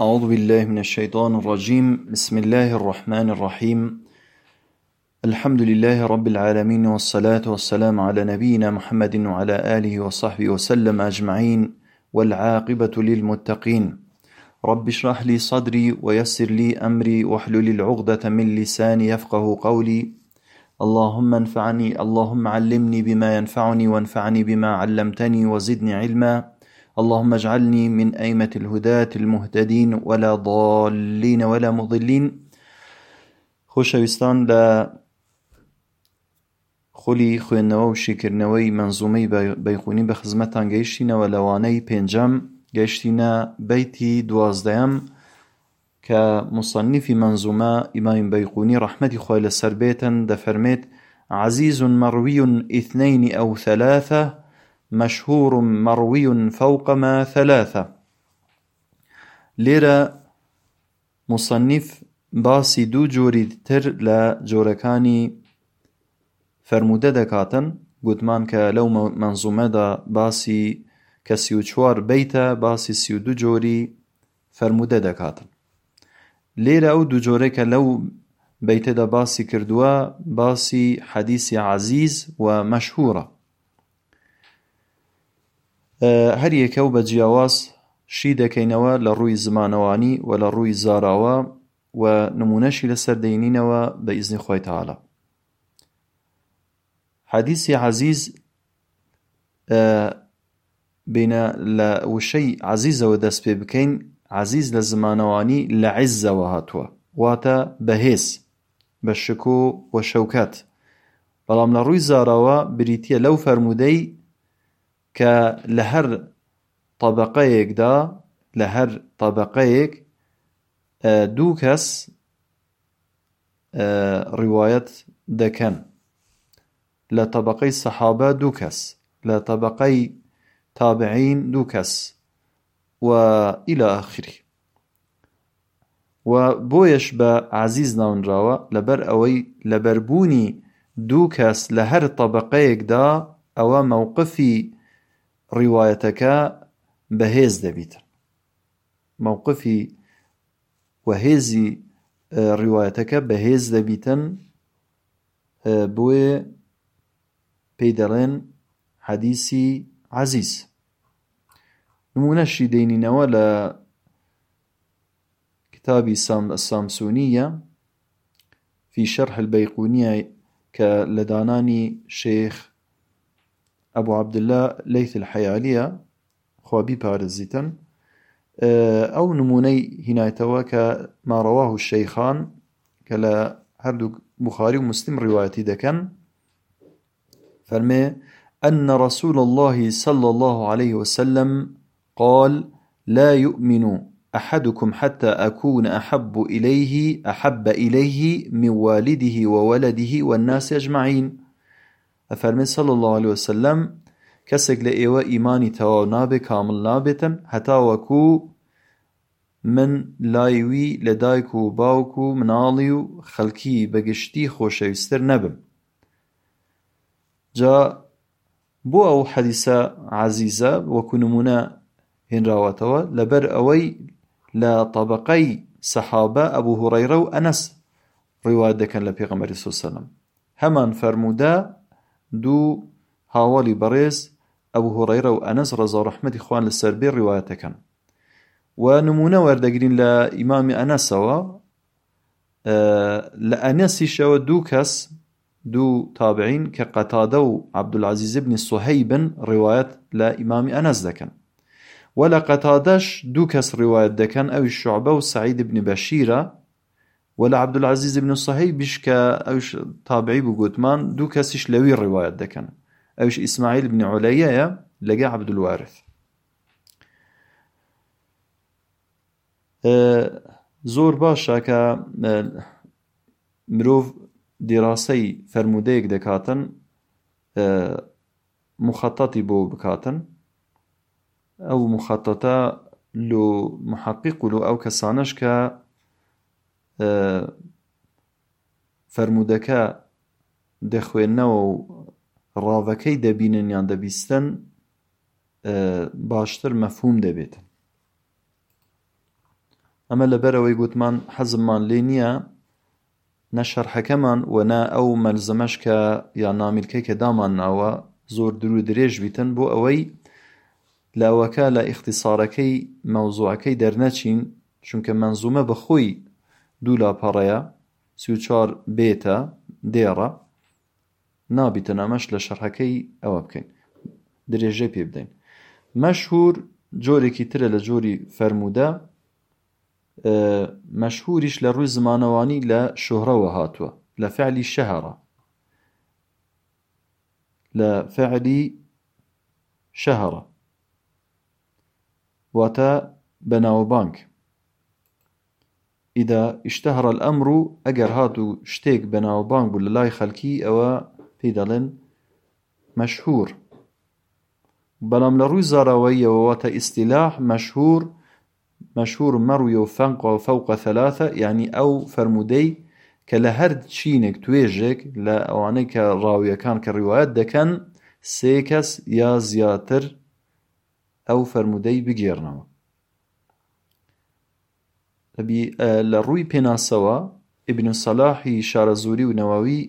أعوذ بالله من الشيطان الرجيم. بسم الله الرحمن الرحيم. الحمد لله رب العالمين والصلاة والسلام على نبينا محمد وعلى آله وصحبه وسلم أجمعين. والعاقبة للمتقين. رب اشرح لي صدري ويسر لي أمري واحلل العقدة من لساني يفقه قولي. اللهم انفعني اللهم علمني بما ينفعني وانفعني بما علمتني وزدني علما. اللهم اجعلني من أئمة الهداة المهتدين ولا ضالين ولا مضلين. خۆشەویستان لە خولی خوێندنەوە و شیکردنەوەی منزومەی بەیخونی بە خزمەتان گەیشتینەوە لەوانەی پێنجەم گەشتینە بەیتی دوازدەیەم کە مصنفی منزومە ئیمایم بەیقونی ڕەحمەتی خۆی لەسەر دەفەرمێت عزيز مروي اثنين أو ثلاثة مشهور مروي فوق ما ثلاثة. ليرة مصنف باسی دوو جۆری تر لە جۆرەکانی فرموودە دەکاتن. گوتمان کە لەو منزومەدا باسی کە سی و چوار بیتە باسی سی و دوو جۆری فرموودە دەکاتن. لێرە ئەو دوو جۆرێکە لەو بیتەدا باسی کردووە باسی حەدیسی هەر یەکە و بە جیاواز شی دەکەینەوە لە ڕووی زمانەوانی و لە ڕووی زاراوە و نمونەشی لەسەر دەینینەوە بە ئیزنی خۆی تاالە حەدیسی عزیز بینە لە وشەی عزیزەوە دەست پێ بکەین عزیز لە زمانەوانی لە عیزەوە هاتووە. واتە بەهێز بە شکۆ و شەوکەت. بەڵام لە ڕووی زاراوە بریتە لەو فەرمودەی کە لە هەر طبقەیەکدا لە هەر طبقەیەک دوو کەس ڕیوایەت دەکەن. لە طبقەی سەحابە دوو کەس لە طبقەی تابعین دوو کەس و ئیلە ئاخری و بۆیش بە عزیز ناونراوە لەبەر ئەوەی ڕیوایەتەکە بەهێز دەبیتن مووقفی وهێزی ڕیوایەتەکە بەهێز دەبیتن بۆیە پێی دەڵێن حەدیسی عەزیز نمونەشی دەینینەوە لە کتابی سامسونیە في شرح البيقونية كلداناني شيخ أبو عبد الله ليث الحيالية خوابي بارزيتن أو نموني هنايتوا كما رواه الشيخان كلا هردو بخاري ومسلم روايتي دكن فرمي أن رسول الله صلى الله عليه وسلم قال لا يؤمن أحدكم حتى أكون أحب إليه أحب إليه من والده وولده والناس أجمعين. أفرمي صلى الله عليه وسلم کەسێک لە ئێوە ئیمانی تەواو نابێ کامل نابێتن هەتا وەکو من لایوی لە دایک و باوک و مناڵی و خەڵکی بەگشتی خۆشەویستتر نەبم. جا بۆ ئەو حەدیسە عەزیزە وەکو نمونە هێنراوەتەوە لەبەر ئەوەی لە طبقەی سەحابە ئەبوو هوڕەیرە و ئەنەس ڕیوات دەکەن لە پێغەمبەری سوسەلم هەمان فەرموودە دوو هاوڵی بەڕێز ئەبوو هوڕەیرە و ئەنەس ڕەزا ڕەحمەتی خوان لەسەر بێ ڕیواتەکەن و نمونە وەردەگرین لە ئیمامی ئەنەسەوە لە ئەنەسیشەوە دوو کەس دوو تابعین کە قەتادە و عەبدولعەزیز بنی سوهەیبن ڕیوایەت لە ئیمامی ئەنەس دەکەن. و لە قەتادەش دوو کەس ڕیوایەت دەکەن ئەوی و بنی بەشیرە و لە عەبدولعەزیز بن سوهەیبیش کە ئەوش تابعی بوو گوتمان دوو کەسیش لەوی ڕیوایەت دەکەن ئەوش ئیسماعیل بن عولەیەیە لەگە عەبدولوارث زۆر باشە کە مرۆڤ دیراسەی فەرمودەیەک دەکاتن مخەتەتی بۆ بکاتن ئەو مخەتەتە لۆ محەقیق و لۆ ئەو کەسانش کە فەرمودەکە دەخوێننەوە و ڕاوەکەی دەبینن یان دەبیستن باشتر مەفهوم دەبێت. ئەمە لەبەرەوەی گوتمان حەزممان لێ نییە نە شەرحەکەمان و نا ئەو مەلزەمەش کە یان نامیلکەی کە دامان ناوە زۆر درو درێژ بیتن بۆ ئەوەی لاوەکە لە ئیختصارەکەی مەوزوعەکەی دەرنەچین چونکە منزومە بەخۆی دوو لاپەڕەیە سی و چوار بێتە دێڕە. نابیتە ئەمەش لە شەرحەکەی ئەوە بکەین. درێژەی پێ بدەین. مەشهور جۆرێکی ترە لە جۆری فەرموودە مەشهوریش لە ڕووی زمانەوانی لە شوهرەوە هاتووە لە فعلی شەهرە. لە فعلی شەهرە. واتە بەناوبانک ئیدا اشتهر الأمر ئەگەر هاتوو شتێک بەناوبانگ بوو لە لای خەلکی ئەوە پێی دەڵێن مەشهور بەڵام لە ڕووی زاراوەیەوە واتە ئیسیلاح مەشهور مەشهور مەڕوی و فەنق و فەوقە ثەلاثە یعنی ئەو فەرمودەی کە لە هەر چینێک توێژێک لە ئەوانەی کە ڕاویەکان کە لە ڕووی پێناسەوە ئبن سەلاحی شارەزووری و نەوەوی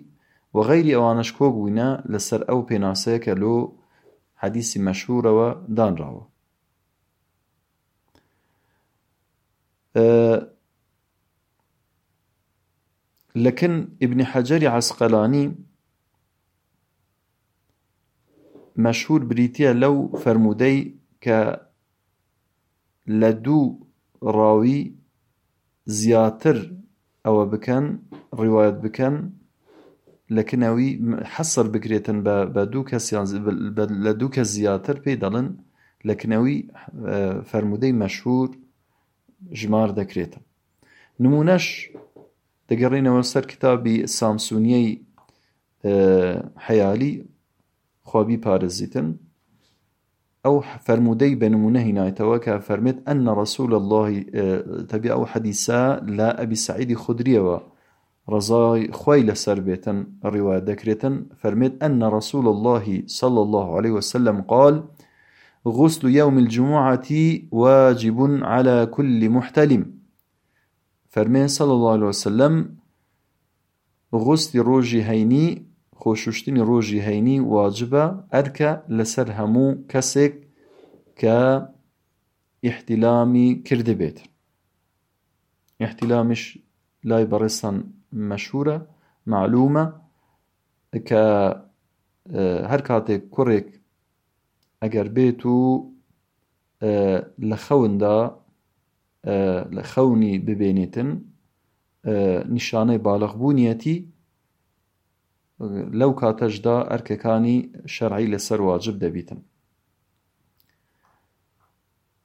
و غەیری ئەوانش کۆ بووینە لەسەر ئەو پێناسەیە کە لۆ حەدیسی مەشهورەوە دانراوە. لەکن ئبنی حەجەری عسقەلانی مەشهور بریتە لەو فەرمودەی کە لە دوو ڕاوی زیاتر ئەوە بکەن ڕیواەت بکەن لەکنەوەی حەسر بکرێتن بە دوو کەسیان لە دوو کەس زیاتر پێی دەڵن لەکنەوەی فەرمودەی مەشهور ژمار دەکرێتن. نمونەش دەگەڕینەوە سەر کتابی سامسونیەی حەیالی خوابی پارێزیتن. ئەو فەرمودەی بەنمونە هینایەتەوە کە فەرمێت ئەنە ڕسوول الله تەبی ئەو حەدیسا لا ئەبی سعیدی خودریەوە ڕزای خۆی لەسەر بێتن ڕیوا دەکرێتن ئەنە ڕسوول الله صلى الله عليه وسلم قال غسل يوم الجمعة واجب على كل محتلم. فەرمێن صلى الله عليه وسلم غسلی ڕۆژی هەینی خۆشوشتنی ڕۆژی هەینی واجبە ئەرکە لەسەر هەموو کەسێک کە ئیحتیلامی کرده بێت احتیلامیش لای بەڕێستان مەشهورە معلومە کە هەر کاتێک کوڕێک ئەگەر بێت و لە خەوندا لە خەونی ببێنێتن نیشانەی باڵغبوونیەتی لەو کاتەشدا ئەرکەکانی شەرعی لەسەر واجب دەبیتن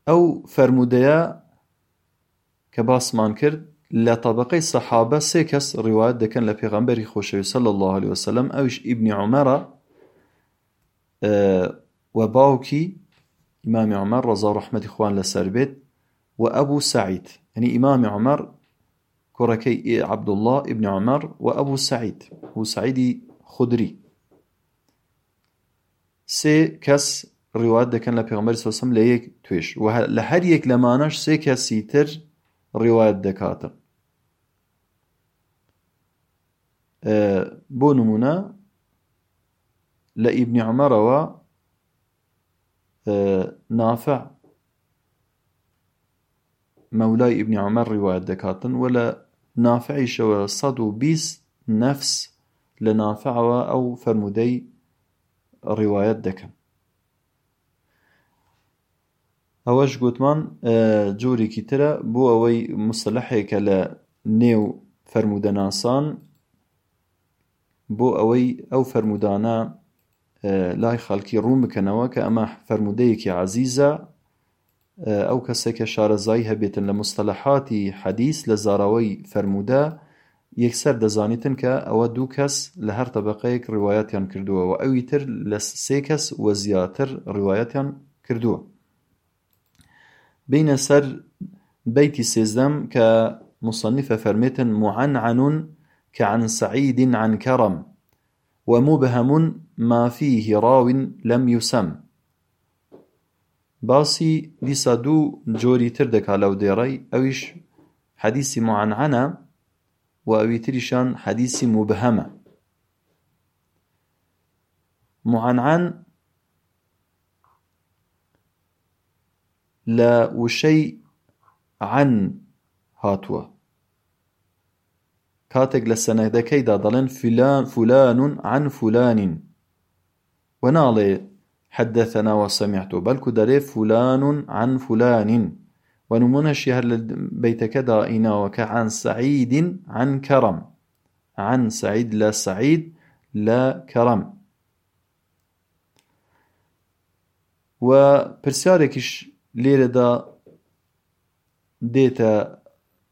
ئەو فەرمودەیە کە باسمان کرد لە طبقەی سەحابە سێ کەس ڕیوات دەکەن لە خۆشەوی صلی الله عليه وسلم. ئەوش ئیبنی عومەرە و باوکی ئیمامی عومەر ڕەزا و ڕەحمەتی خوان لەسەر بێت و ئەبوو سعید عومەر کوڕەکەی عەبدوڵڵا ئیبنی عومەر و ئەبوو سعید و سعیدی خودری سێ کەس ڕیوات دەکەن لە پێغمبەر سۆسم لە یەک توێش و لە هەر یەک لەمانەش سێ کەسی تر ڕیوات دەکاتە بۆ نمونە لە ئیبنی عمەرەوە نافع. مەولای ئیبنی عمەر ڕیوات دەکاتن و لە نافعیشەوە سەد و بیست نەفس لە نافعەوە ئەو فەرمودەی ڕیوایەت دەکەن ئەوەش گوتمان جۆرێکی ترە بۆ ئەوەی مستەلەحێکە لە نێو فەرمودەناسان بۆ ئەوەی ئەو فەرمودانە لای خەڵکی ڕوون بکەنەوە کە ئەمە فەرمودەیەکی عزیزە ئەو کەسێکە شارەزایی هەبێتن لە مستەلەحاتی حەدیث لە زاراوەی فەرمودە یەکسەر دەزانیتن کە ئەوە دوو کەس لە هەر تەبقەیەک ڕیوایەتیان کردووە و ئەوی تر لە سێ کەس زیاتر ڕیوایەتیان کردووە. بینە سەر بەیتی سێزدەم کە مصنفە فەرمێتن معنعن كعن سعيد عن كرم ومبهم ما فيه راو لم يسم باسی دیسا دوو جۆری تر دەکا لەو دێڕەی ئەویش حەدیسی مععنعنە و ئەوی تریشان حەدیسی مبهەمە. مععنعن لە وشەی عن هاتووە. کاتێک لە سەنەدەکەیدا دەڵێن فلان عن فلان و ناڵێ حدثنا وسمعت بەلکو دەرێ فلان عن فلان. ونمونەشی هەر لە بەیتەکەدا ئیناوەکە عن سعيد عن كرم. عن سعيد لا سعيد لا كرم. و پرسیارێکیش لێرەدا دێتە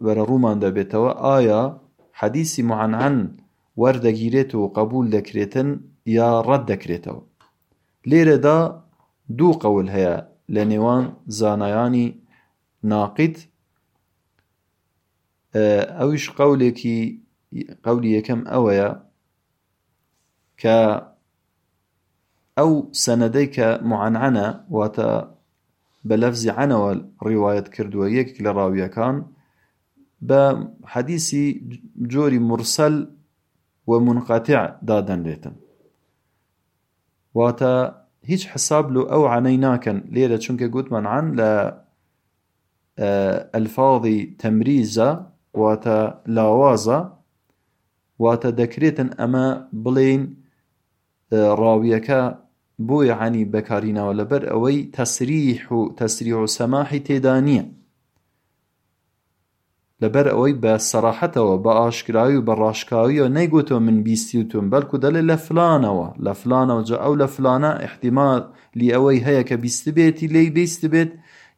بەرە ڕوومان دەبێتەوە ئایا حەدیسی معەنعەن وەردەگیرێت و قبول دەکرێتن یا ڕەت دەکرێتەوە لێرەدا دوو قەول هەیە. لە نێوان زانایانی ناقید ئەویش قەولێکی قەولی یەکەم ئەوەیە کە ئەو سەنەدەی کە معەنعەنە واتە بە لەفزی عنەوە ڕیوایەت کردووە یەکێک لە ڕاویەکان بە حەدیسی جۆری مرسەل و منقاتع دادەنرێتن. واتە هیچ حساب لە ئەو عنەی ناکەن. لێرە چونکە گوتمان عن لە ئەلفاظی تەمریزە واتە لاوازە. واتە دەکرێتن ئەمە بڵێن ڕاویەکە بۆیە عنی بەکارینەوە لەبەر ئەوەی تەسریح و تەسریح و سەماحی تێدا لەبەر ئەوەی بە سەراحەتەوە بە ئاشکراوی و من بیستی وتم بەڵکو دەڵێ لە فلانەوە. لە فلانەوە جا ئەو لە فلانە احتیمال لی ئەوەی هەیە کە بیست بێتی لی بیست بێت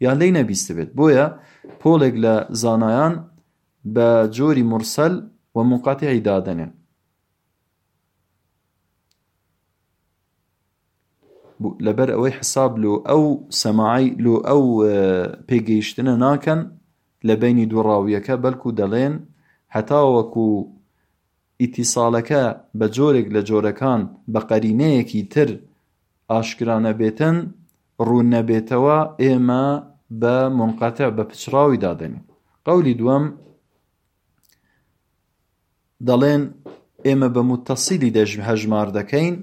یان لی نەبیست بێت. مرسەل و منقاتعی دادەنێن. لەبەر ئەوەی حساب لۆ ئەو سەماعی لۆ ئەو پێگەیشتنە ناکەن لە بینی دوو ڕاویەکە بەلکو دەڵێن هەتاوەکو ئیتیساڵەکە بە جۆرێک لە جۆرەکان بە قەرینەیەکی تر ئاشکرانە بێتن ڕوون نەبێتەوە ئێمە بە منقاتە بە پچراوی دادەنین قەولی دووەم دەڵێن ئێمە بە متتەسیلی دەژ هەژمار دەکەین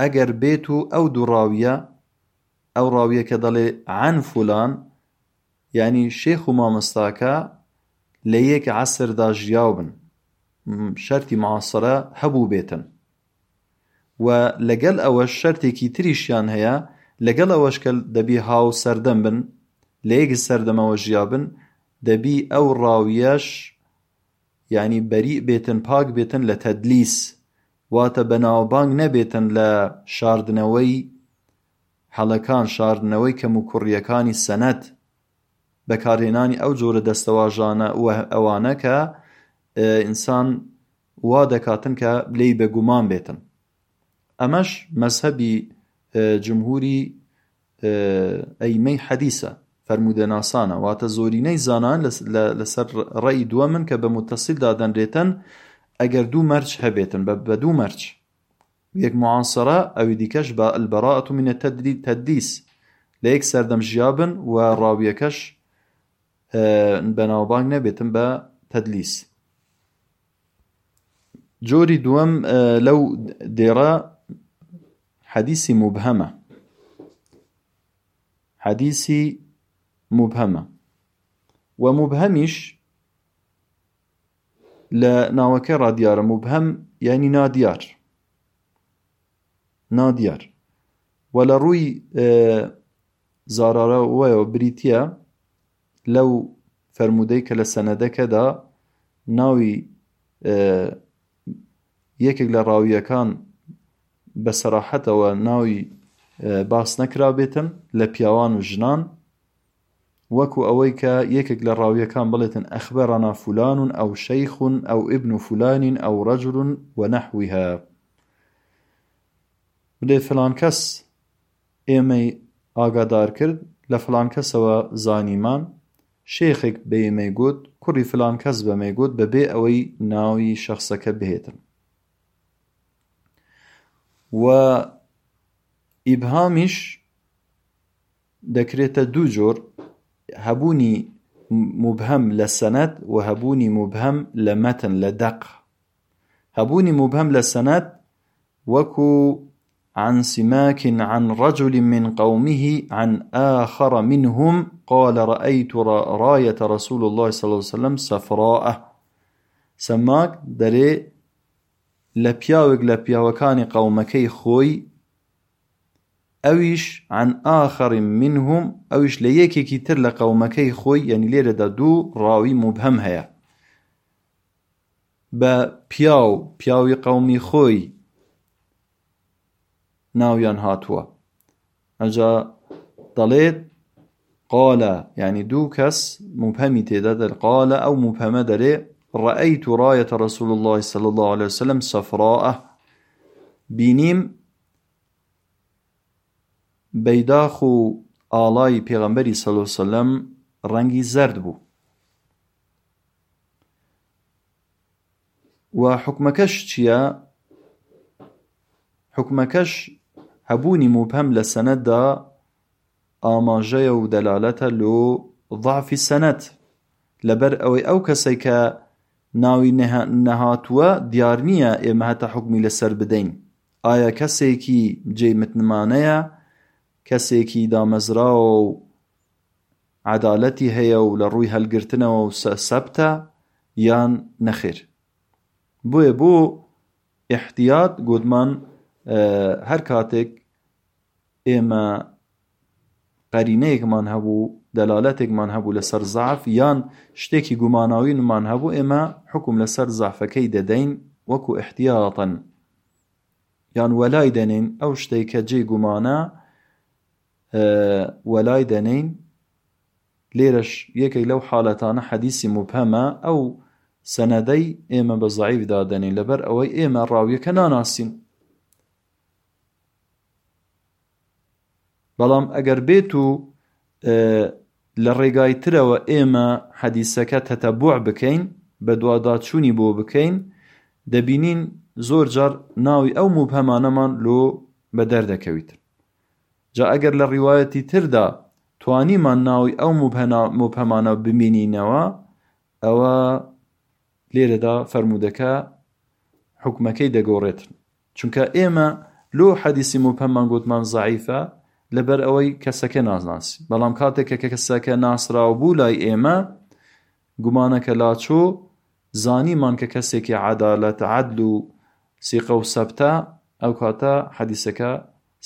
ئەگەر بێت و ئەو دوو ڕاویە ئەو ڕاویە کە دەڵێ عن فولان ینی شێخ و مامۆستاکە لە یەک عەسردا ژیاو بن. شەرتی معاسرە هەبوو بێتن. و لەگەڵ ئەوەش شەرتێکی تریشیان هەیە لەگەڵ ئەوەش کە دەبی هاو سەردەم بن لە یەکی سەردەمەوە ژیابن دەبی ئەو ڕاویەش ینی بەریء بێتن پاک بێتن لە تەدلیس. واتە بەناوبانگ نەبێتن لە شاردنەوەی هەڵەکان شاردنەوەی کەم و کوڕیەکانی سەنەت. بەکارهێنانی ئەو جۆرە دەستەواژانە ئەوانە کە ئینسان وا دەکاتن کە لێی بەگومان بێتن. ئەمەش مەسهبی جمهوری ئەیمەی حەدیسە فەرمودە ناسانە. واتە زۆرینەی زانان لەسەر ڕێی دووە من کە بە متەسیل دادەنرێتن ئەگەر دوو مەرج هەبێتن بە دوو مەرج یەک معاسرە ئەوی دیکەش بە ئەلبەراەت و منە تەدیس و ڕاویەکەش بەناوبانگ نەبێتم بە تەدلیس جۆری دووەم لەو دێڕە حەدیسی مبهەمە حەدیسی مبهەمە و مبهەمیش لە ناوەکەی ڕادیارە مبهەم ینی نادیار نادیار و لە ڕووی زارارەوەیەوە بریتە لەو فەرمودەی کە لە سەنەدەکەدا ناوی یەکێک لە ڕاویەکان بە سەراحەتەوە ناوی باس نەکرابێتن لە پیاوان و ژنان وەکو ئەوەی کە یەکێک لە ڕاویەکان بڵێتن أخبرنا فلان أو شيخ أو ابن فلان أو رجل ونحوها. بلێ فلان کەس ئێمەی ئاگادار کرد لە فلان کەسەوە زانیمان شێخێک بەیەمەی گوت کوڕی فلان بەمەی گوت بەبێ ئەوەی ناوی شەخسەکە بهێتن. و ئیبهامیش دەکرێتە دوو جۆر هەبوونی مبهم للسند وهبوني مبهم لمتن لدق هبوني مبهم للسند وكو عن سماك عن رجل من قومه عن آخر منهم قال رأيت راية رسول الله صلى الله عليه وسلم صفراء سماك دەرێ لە پیاوێک لە پیاوەکانی قەومەکەی خۆی ئەویش عن آخر منهم ئەویش لە یەکێکی تر لە قەومەکەی خۆی یەعنی لێرە دوو ڕاوی مبهم هەیە بە پیاو پیاوی قەومی خۆی ناویان هاتووە. ئەجا دەڵێت قال یەعنی دوو کەس مبهمی تێدا قال ئەو مبهمە دەرێ رأيت راية رسول الله صلى الله عليه وسلم صفراء. بینیم بەیداخ و ئاڵای پێغەمبەری سەلۆ سەلەم ڕەنگی زرد بوو و حکمەکەش چییە حکمەکەش هەبوونی مبهم لە سەنەتدا ئاماژەیە و دەلالەتە لۆ ضعفی سەنەت. لەبەر ئەوەی ئەو کەسەی کە ناوی نەهاتووە دیار نییە ئێمە هەتا حکمی لەسەر بدەین. ئایا کەسێکی جێ متنمانەیە کەسێکی دامەزراوە و عدالەتی هەیە و لە ڕووی هەلگرتنەوە و سەبتە یان نەخێر. بۆیە بۆ احتیات گوتمان هەر کاتێک ئێمە قەرینەیەکمان هەبوو دەلالەتێکمان هەبوو لەسەر زعف یان شتێکی گوماناوینمان هەبوو ئێمە حکم لەسەر زعفەکەی دەدەین وەکو احتیاطن یان وەلای دەنین ئەو شتێک کە جێ گومانە وەلای دەنین لێرەش یەکێک لەو حاڵەتانە حەدیسی مبهەمە ئەو سەنەدەی ئێمە بە زعیفدا دەنین لەبەر ئەوەی ئێمە ڕاویەکە ناناسین. بەڵام ئەگەر بێت و لە ڕێگای ترەوە ئێمە حەدیسەکە تەتەبوع بکەین بە دوواداچوونی بۆ بکەین دەبینین زۆر جار ناوی ئەو موبهەمانەمان لۆ بە دەردەکەویت جا ئەگەر لە ڕیواەتی تردا توانیمان ناوی ئەو موبهەمانە بمینینەوە ئەوە لێرەدا فەرمودەکە حکومەکەی دەگۆڕێتن. چونکە ئێمە لۆ حەدیسی موپەممان گوتمان زعیفە لەبەر ئەوەی کەسەکە نازناسی. بەڵام کاتێک کە کەسەکە ناسرااو بوو لای ئێمە گومانەکە لاچۆ زانیمان کە کەسێکی عادالەت عدل و سیقە و سەبتە ئەو کاتە حەدیسەکە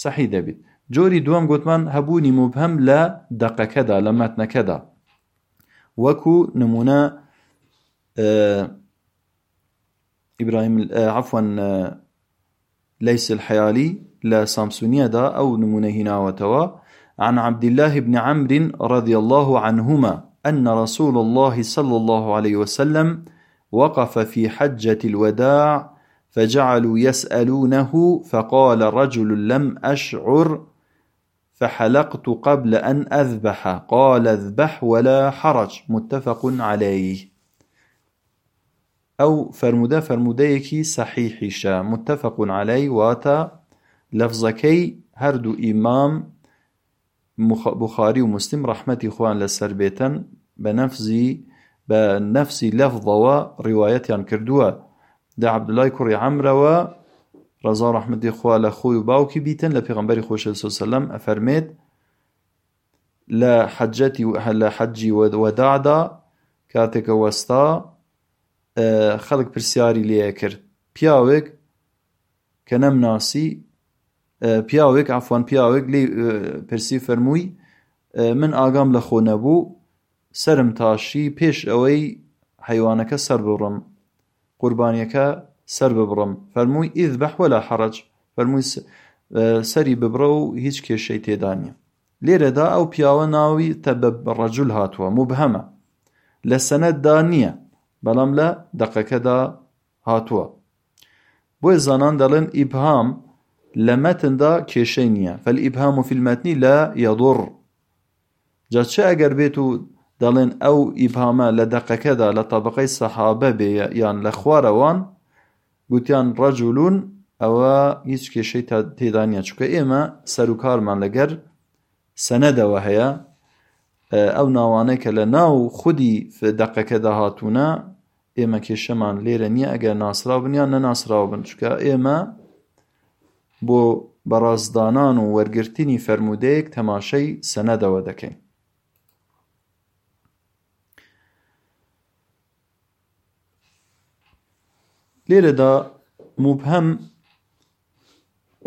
سەحی دەبێت جۆری دووەم گوتمان هەبوونی مبهەم لە دەقەکەدا لە مەتنەکەدا وەکو نمونە ئیبراهیم عفوان ليس الحيالي لا سامسونيا دا أو نمونه هناوتوا عن عبد الله بن عمرو رضي الله عنهما أن رسول الله صلى الله عليه وسلم وقف في حجة الوداع فجعلوا يسألونه فقال رجل لم أشعر فحلقت قبل أن أذبح. قال اذبح ولا حرج متفق عليه. أو فرموده فرمودەیەکی سەحیحیشە متفق عليه واتا لەفزەکەی هەردوو ئیمام بخاری و مسلم ڕەحمەتی خۆیان لەسەر بێتن بە نەفزی بە نەفسی لەفظەوە ڕیواەتیان کردووە. دا عبدلای کوڕی عەمرەوە ڕەزا ڕەحمەتی خوا لە خۆی و باوکی بیتن لە پێغەمبەری خۆشە سەلەم ئەفەرمێت لە حەجەتی لە حەجی وەدادا کاتێکە وەستا خەڵک پرسیاری لێە کرد. پیاوێک کە نەمناسی پیاوێک ئافوان پیاوێک لێ پرسی فەرمووی من ئاگام لە خۆ نەبوو سرم تاشی پێش ئەوەی حیوانەکە سەر بڕم قوربانیەکە سەر ببڕم. فەرمووی ئید بەحوە لە حەڕەج فەرمووی سەری ببڕە و هیچ کێشەی تێدانە لێرەدا ئەو پیاوە ناوی تە بە ڕەجول هاتووە مبهەمە. لە سەنەتدا نییە بەڵام لە دەقەکەدا هاتووە. بۆی زانان دەڵێن ئیبهام لە مەتندا کێشەی نییە. فەلئیبهام و فیلمەتنی لا یەضڕ جا چه ئەگەر بێت و دەڵێن ئەو ئیبهامە لە دەقەکەدا لە تەبقەی سەحابە بێ یان لە خوارەوان گوتیان ڕەجولون ئەوە هیچ کێشەی تێدانە چکە ئێمە سەرکارمان لەگەر سەنەدەوە هەیە. ئەو ناوانەی کە لە ناو خودی دەقەکەدا هاتوونە ئێمە کێشەمان لێرە نییە. ئەگەر ناسرا بنیان نەناسراوە بن چکە ئێمە بۆ بەڕازدانان و وەرگرتنی فەرمودەیەک تەماشەی سەنەدەوە دەکەین. لێرەدا مبهەم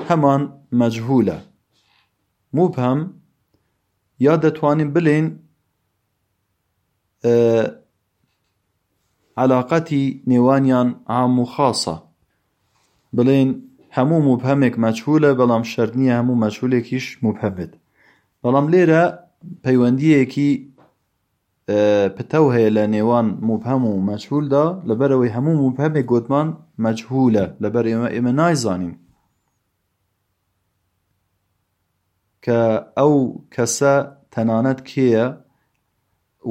هەمان مەجهولە. مبهەم یا دەتوانین بڵێن علااقەتی نێوانیان عام و خاصە. بڵێن هەموو مبهەمێک مەجهولە بەڵام شەرنیە هەموو مەجهولێکیش مبهەمێت بەڵام لێرە پەیوەندیەکی پتەو هەیە لە نێوان مبهەم و مەجهولدا لەبەرەوەی هەموو مبهەمێک گوتمان مەجهولە لەبەر ئێمە ئێمە نایزانین. کە ئەو کەسە تەنانەت کێیە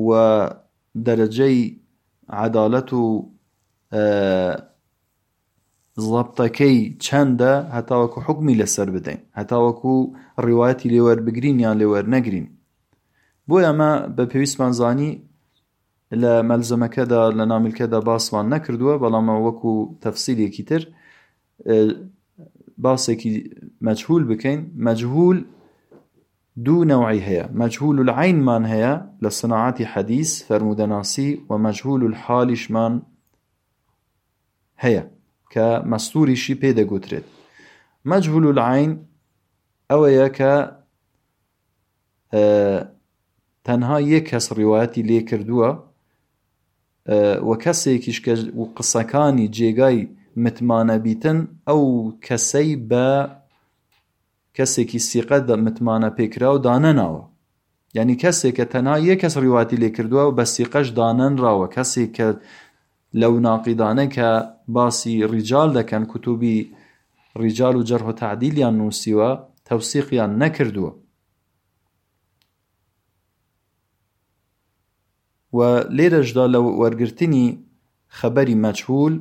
و دەرەجەی عەدالەت و زەبتەکەی چەندە هەتاوەکو حکمی لەسەر بدەین. هەتاوەکو ڕیواەتی لێوەربگرین یان لێوەرنەگرین بۆ ئەمە بە پێویستمان زانی لە مەلزەمەکەدا لە نامیلکەدا باسمان نەکردووە بەڵامە وەکو تەفسیلێکی تر باسێکی مەجهول بکەین. مەجهول دوو نەوعی هەیە. مەجهول العینمان هەیە لە سناعەتی حەدیث فەرمودەناسی و مەجهول الحالیشمان هەیە. کە مەستوریشی پێدەگوترێت مەجهول العین ئەوەیە کە تەنها یەک کەس ڕیواەتی لێ کردووە وە کەسێکیش کە قسەکانی جێگای متمانە بیتن ئەو کەسەی بە کەسێکی سیقە متمانە پێکرا و دانەناوە. ینی کەسێک کە تەنها یە کەس ڕیواتی لێ کردووە و بە سیقەش دانەنراوە. کەسێک کە لەو ناقیدانە کە باسی ڕیجال دەکەن کوتوبی ڕیجال و جەرح و تعدیلیان نووسیوە تەوسیقیان نەکردووە. و لێرەشدا لە وەرگرتنی خەبەری مەجهول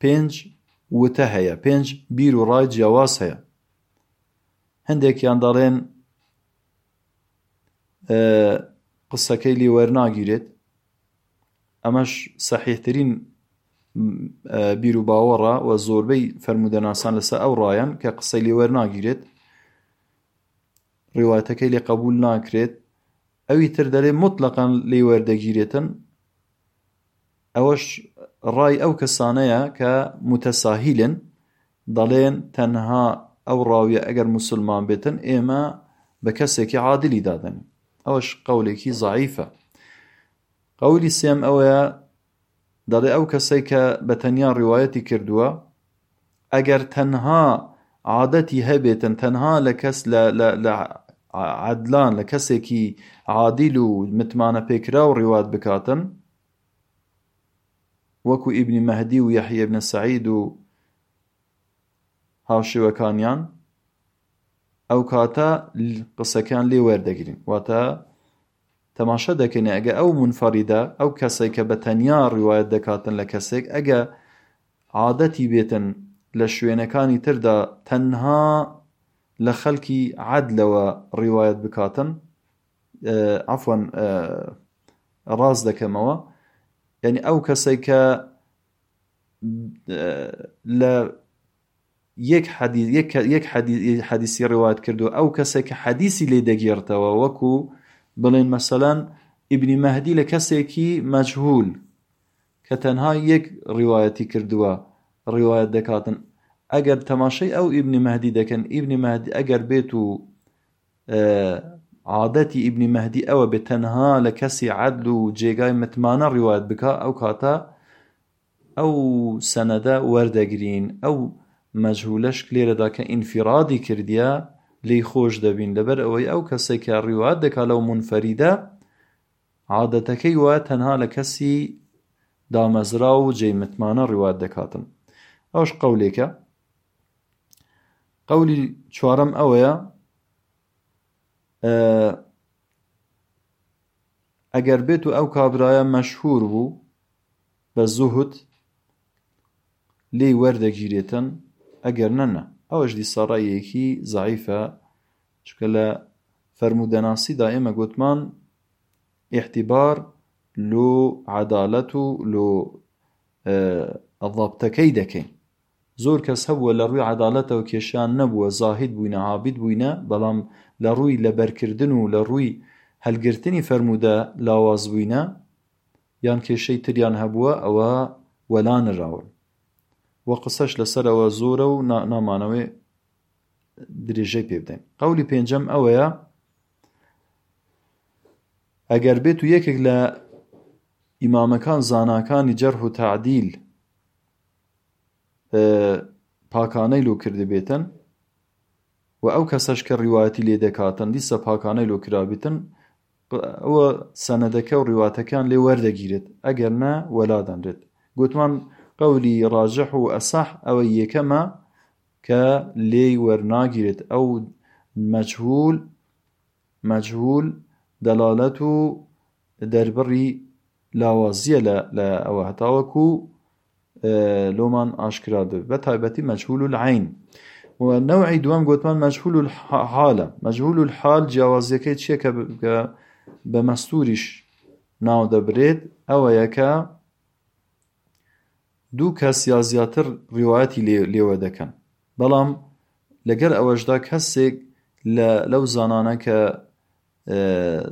پێنج وتە هەیە پێنج بیر و ڕای جیاواز هەیە. هەندێکیان دەڵێن قسەکەی لێ وەرناگیرێت. ئەمەش سەحیحترین بیر و باوەڕە و زۆربەی فەرمودەناسان لەسەر ئەو ڕایەن کە قسەی لێ وەرناگیرێت. ڕێواتەکەی لێ قبول ناکرێت. ئەوی تر دەڵێ مطلقان لێ وەردەگیرێتن. ئەوەش ڕای ئەو کەسانەیە کە متەساهیلن. دەڵێن تەنها ئەو ڕاویە ئەگەر مسلمان بێتن ئێمە بە کەسێکی عادلی دادن ئەوەش قولێکی زعیفە قولی سێم ئەوەیە دەڵێ ئەو کەسەی کە بە تەنیا ڕیواەتی کردووە ئەگەر تەنها عادەتی هەبێتن تەنها لە کەس لە عدلان لە کەسێکی عادیل و متمانە پێکرا و ڕیوات بکاتن وەکو ئیبنی مەهدی و یەحیە بنە سەعید و هاوشێوەکانیان ئەو کاتە تەماشە دەکەین ئەگە ئەو منفەریدە ئەو کەسێک کە بە تەنیا ڕیواەت دەکاتن لە کەسێک ئەگە عادەتی بێتن لە شوێنەکانی تردا تەنها لە خەڵکی عادلەوە ڕیواەت بکاتن. ئەفۆن ڕاز دەکەمەوە. یعنی ئەو کەسێک کە لە یەک حەدیسی ڕێوات کردو ئەو کەسێک کە حەدیسی لێ دەگێڕتەوە وەکو بڵێن مەسەلەن ئیبنی مەهدی لە کەسێکی مەجهول کە تەنها یەک ڕیواەتی کردووە ڕیواەت دەکاتن. ئەگەر تەماشای ئەو ئیبنی مەهدی دەکەن ئیبنی مەهدی ئەگەر بێت و عادەتی ئیبنی مەهدی ئەوە بێت تەنها لە کەسی عەدل و جێگای متمانە ڕیواەت بکە ئەو کاتە ئەو سەنەدە وەردەگرین. ئەو مەجهولەش لێرەدا کە ئینفیرادی لی خۆش دەبین. لەبەر ئەوەی ئەو کەسێکە ڕیوات دەکا لەو منفەریدە عادەتەکەی وە تەنها لە کەسی دامەزرا و جێمتمانە ڕیوات دەکاتن ئەوش قەولێکە. قەولی چوارەم ئەوەیە ئەگەر بێت و ئەو کابرایە مەشهور بوو بە زوهت لێ وەردەگیرێتن ئەگەر نەنە ئەوەش دیسەڕایەکی زعیفە چکە لە فەرمودەناسیدا ئێمە گوتمان احتبار لو عدالة لو الضبطەکەی دەکەین. زۆر کەس هەبووە لە ڕووی عدالەتەوە کێشیان نەبووە زاهید بووینە عابید بووینە بەڵام لە ڕووی لەبەرکردن و لە ڕووی هەلگرتنی فەرموودە لاواز بووینە یان کێشەی تریان هەبووە ئەوە وەلانراون. وە قسەش لەسەرەوە زۆرە و نامانەوەی درێژەی پێ بدەین. قولی پێنجەم ئەوەیە ئەگەر بێت و یەکێک لە ئیمامەکان زاناکانی جرح و تعديل پاکانەی لۆ کردبێتن و ئەو کەسەش کە ڕیواەتی لێ دەکاتن دیسە پاکانەی لۆ کرابێتن ئەوە سەنەدەکە و ڕیواتەکان لێ وەردەگیرێت ئەگەر نە وەلادەنرێت گوتمان قولی ڕاجح و ئەسەح ئەوە یەکەمە کە لێی وەرناگیرێت. ئەو مەجهول مەجهول دەلالەت و دەربڕی لاوازیە لە ئەوە. هەتاوەکو لۆمان ئاشکرا بە تایبەتی مەجهول العین. و نەوعی دووەم گوتمان مەجهول الحالە مەجهول الحال جیاوازیەکەی کە بە مەستوریش ناو دەبرێت؟ ئەوە یەکە دوو کەس یا زیاتر ڕیواەتی لێوە دەکەن. بەڵام لەگەر ئەوەشدا کەسێک لەو زانانە کە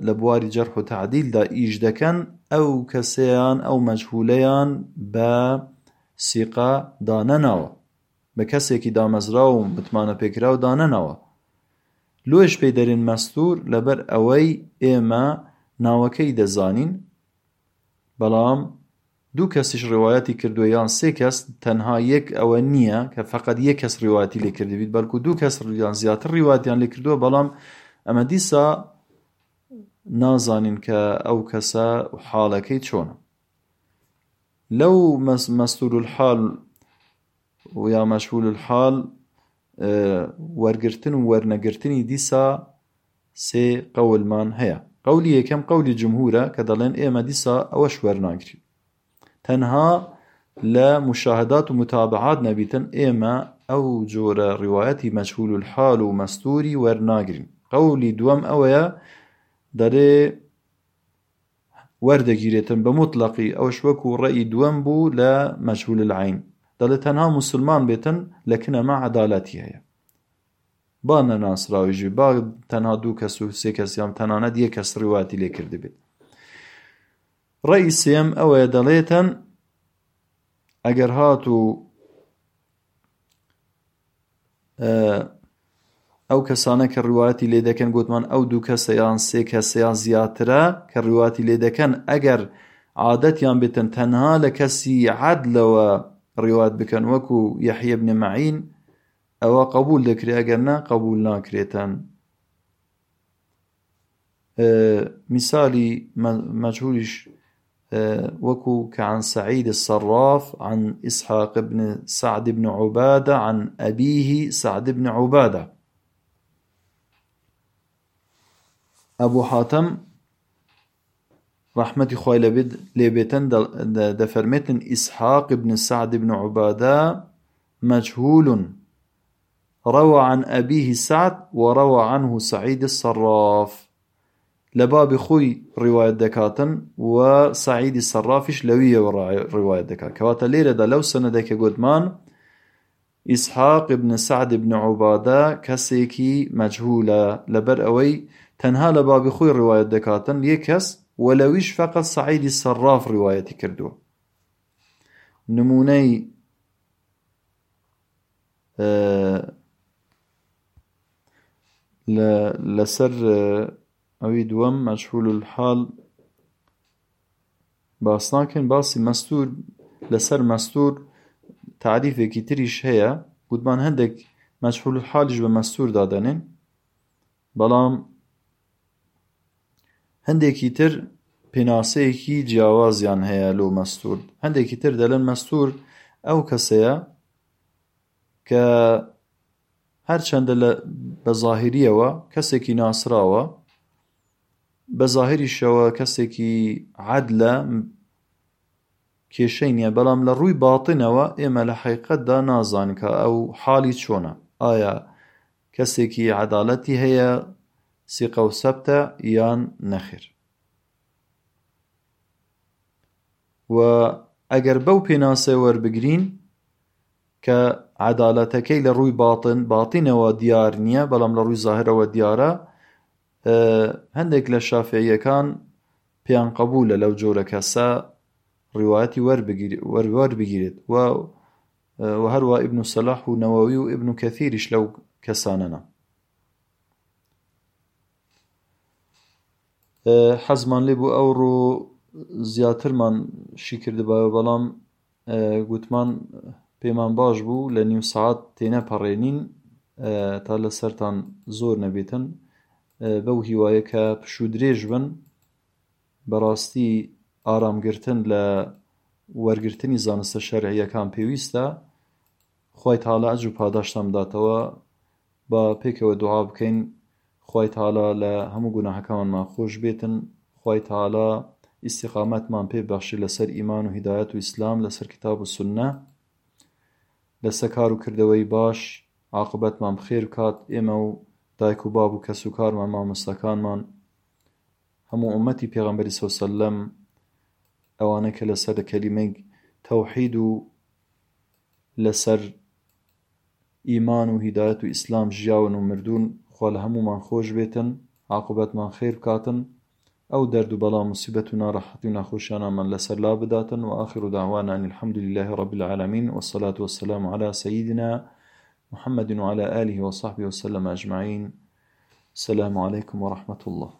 لە بواری جەرح و تعدیلدا ئیش دەکەن ئەو کەسەیان ئەو مەجهولەیان بە سیقا دانەناوە. بە کەسێکی دامەزرا و متمانە پێکرا و دانەنەوە لۆش پێی دەرێن مەستور لەبەر ئەوەی ئێمە ناوەکەی دەزانین. بەڵام دوو کەسیش ڕێوایەتی کردووە یان سێ کەس تەنها یەک ئەوە نییە کە فقط یەک کەس ڕێواتی لێ کردبیت بەڵکو دوو کەس ڕیان زیاتر ڕیواتیان لێ کردووە بەڵام ئەمە دیسا نازانین کە ئەو کەسە حاڵەکەی چۆنە. لەو مەستور الحال و یا مەشغول الحال وەرگرتن و وەرنەگرتنی دیسا سێ قەولمان هەیە. قولی یەکەم قولی جمهورە کە دەڵێن ئێمە دیسا ئەوەش وەرناگرین. تەنها لە مشاهدات و متابعات نەبیتن. ئێمە ئەو جۆرە مجهول الحال و مەستوری وەرناگرین. قولی دووەم ئەوەیە دەرێ وەردەگیرێتن بە مطلقی ئەوش وەکو ڕێی دووەم بوو لە مجهول العين. تەنها مسلمان بێتن لە کنەما عدالەتی هەیە. با نەناسراویژی با تەنها دوو کەس و سێ کەسیان تەنانەت یەک کەس ڕیوایەتی لێ ڕێی سێیەم ئەوەیە دەڵێتن ئەگەر هات و ئەو کەسانە کە ڕواتی لێ دەکەن گوتمان ئەو دوو کەسەیان سێ کەسەیان زیاترە کە ڕواتی لێ دەکەن ئەگەر عادەتیان بێتن تەنها لە کەسی عادلەوە ڕیوات بکەن وەکو یەحیە بن مەعین ئەوە قبول دەکرێت ئەگەر نا قبول ناکرێتن. مثالی مجهولش وكو كعن سعيد الصراف عن إسحاق بن سعد بن عبادة عن أبيه سعد بن عبادة. ئەبوو حاتەم ڕحمەتی خۆی لەبێت لێبێتن دەفەرمێتن ئیسحاق بن سعد بن عبادة مجهول. روى عن أبيه سعد وروى عنه سعيد الصراف. لباب خوي رواية دكاتن وسعيد الصرافش لوية رواية دكات كواتا ليرة دا لو سنة دكا قدمان إسحاق بن سعد بن عبادة كسيكي مجهولة. لبر أوي تەنها لە بابی خۆی ڕواەت دەکاتن یەک کەس وەلەویش فقط سعیدی سەرراف ڕواەتی کردووە نمونەی لەسەر ئەوی دووەم مجهول الحال باس ناکەین. باسی مەستور لەسەر مەستور تعریفێکی تریش هەیە گوتمان هەندێک مجهول الحالیش بە مەستور دادەنێن. بەڵام هەندێکی تر پێناسەیەکی جیاوازیان هەیە لۆ مەستور. هەندێکی تر دەڵێن مەستور ئەو کەسەیە کە هەرچەندە بە زاهریەوە کەسێکی ناسراوە بە زاهریشەوە کەسێکی عادلە کێشەی نییە بەڵام لە ڕووی باتنەوە ئێمە لە حیقەتدا نازان کە ئەو حاڵی چۆنە. ئایا کەسێکی عەداڵەتی هەیە سیقە و سەبتە یان نەخێر؟ و ئەگەر بەو پێناسە وەربگرین کە عدالەتەکەی لە ڕووی باتن باتینەوە دیار نییە بەڵام لە ڕووی زاهرەوە دیارە هەندێک لە شافعیەکان پێیان قبولە لەو جۆرە کەسە ڕیواەتی وەربگیرێت. و هەروە ئبن و سەلاح و نەوەوی و ئبن و کەثیریش لەو کەسانەنە حەزمان لێ بوو ئەو ڕۆ زیاترمان شی کردبەوە بەڵام گوتمان پێمان باش بوو لە نیو سعات تێنەپەڕێنین تا لە سەران زۆر نەبێتن. بەو هیوایە کە پشو درێژ بن بەڕاستی ئارامگرتن لە وەرگرتنی زانستە شەرعیەکان پێویستە خی تاالە ئەج و پاداشتان بداتەوە بە پێکەوە دوعا بکەین. خی تاالە لە هەموو گوناهەکانمان خۆش بێتن. خی تاالە ئیسیقامەتمان پێ بەخشی لەسەر ئیمان و هیدایەت و ئیسلام لەسەر کتاب و سنە. لەسە کار و کردەوەی باش عاقبەتمان بخێر کات ئێمە و دایک و باب و کەس و کارمان مامۆستەکانمان هەموو ئومەتی پێغەمبەری سۆسەلەم ئەوانە کە لەسەر کەلیمەی تەوحید و لەسەر ئیمان و هیدایەت و ئیسلام ژیاون و مردوون خوا لە هەمومان خۆش بێتن عاقبەتمان خێر بکاتن ئەو دەرد و بەڵام مصیبەت و ناڕەحەتی و ناخۆشیانەمان لەسەر لا بداتن وآخر دعوانا أن الحمد لله رب العالمين والصلاة والسلام على سيدنا محمد وعلى آله وصحبه وسلم أجمعين. السلام عليكم ورحمة الله.